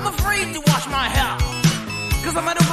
I'm afraid to wash my hair. Cause I'm at a